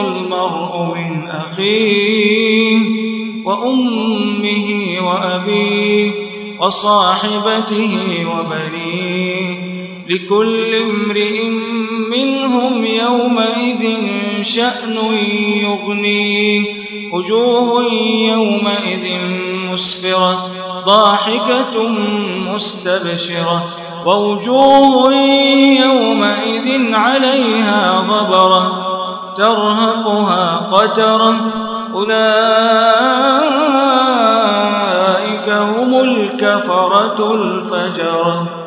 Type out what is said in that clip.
المرء من أخيه وأمه وأبيه وصاحبته وبنيه لكل امرئ منهم يومئذ شأن يغنيه وجوه يومئذ مسفرة ضاحكة مستبشرة ووجوه يومئذ عليها غبرة. ترهقها قترة أولئك هم الكفرة الفجرة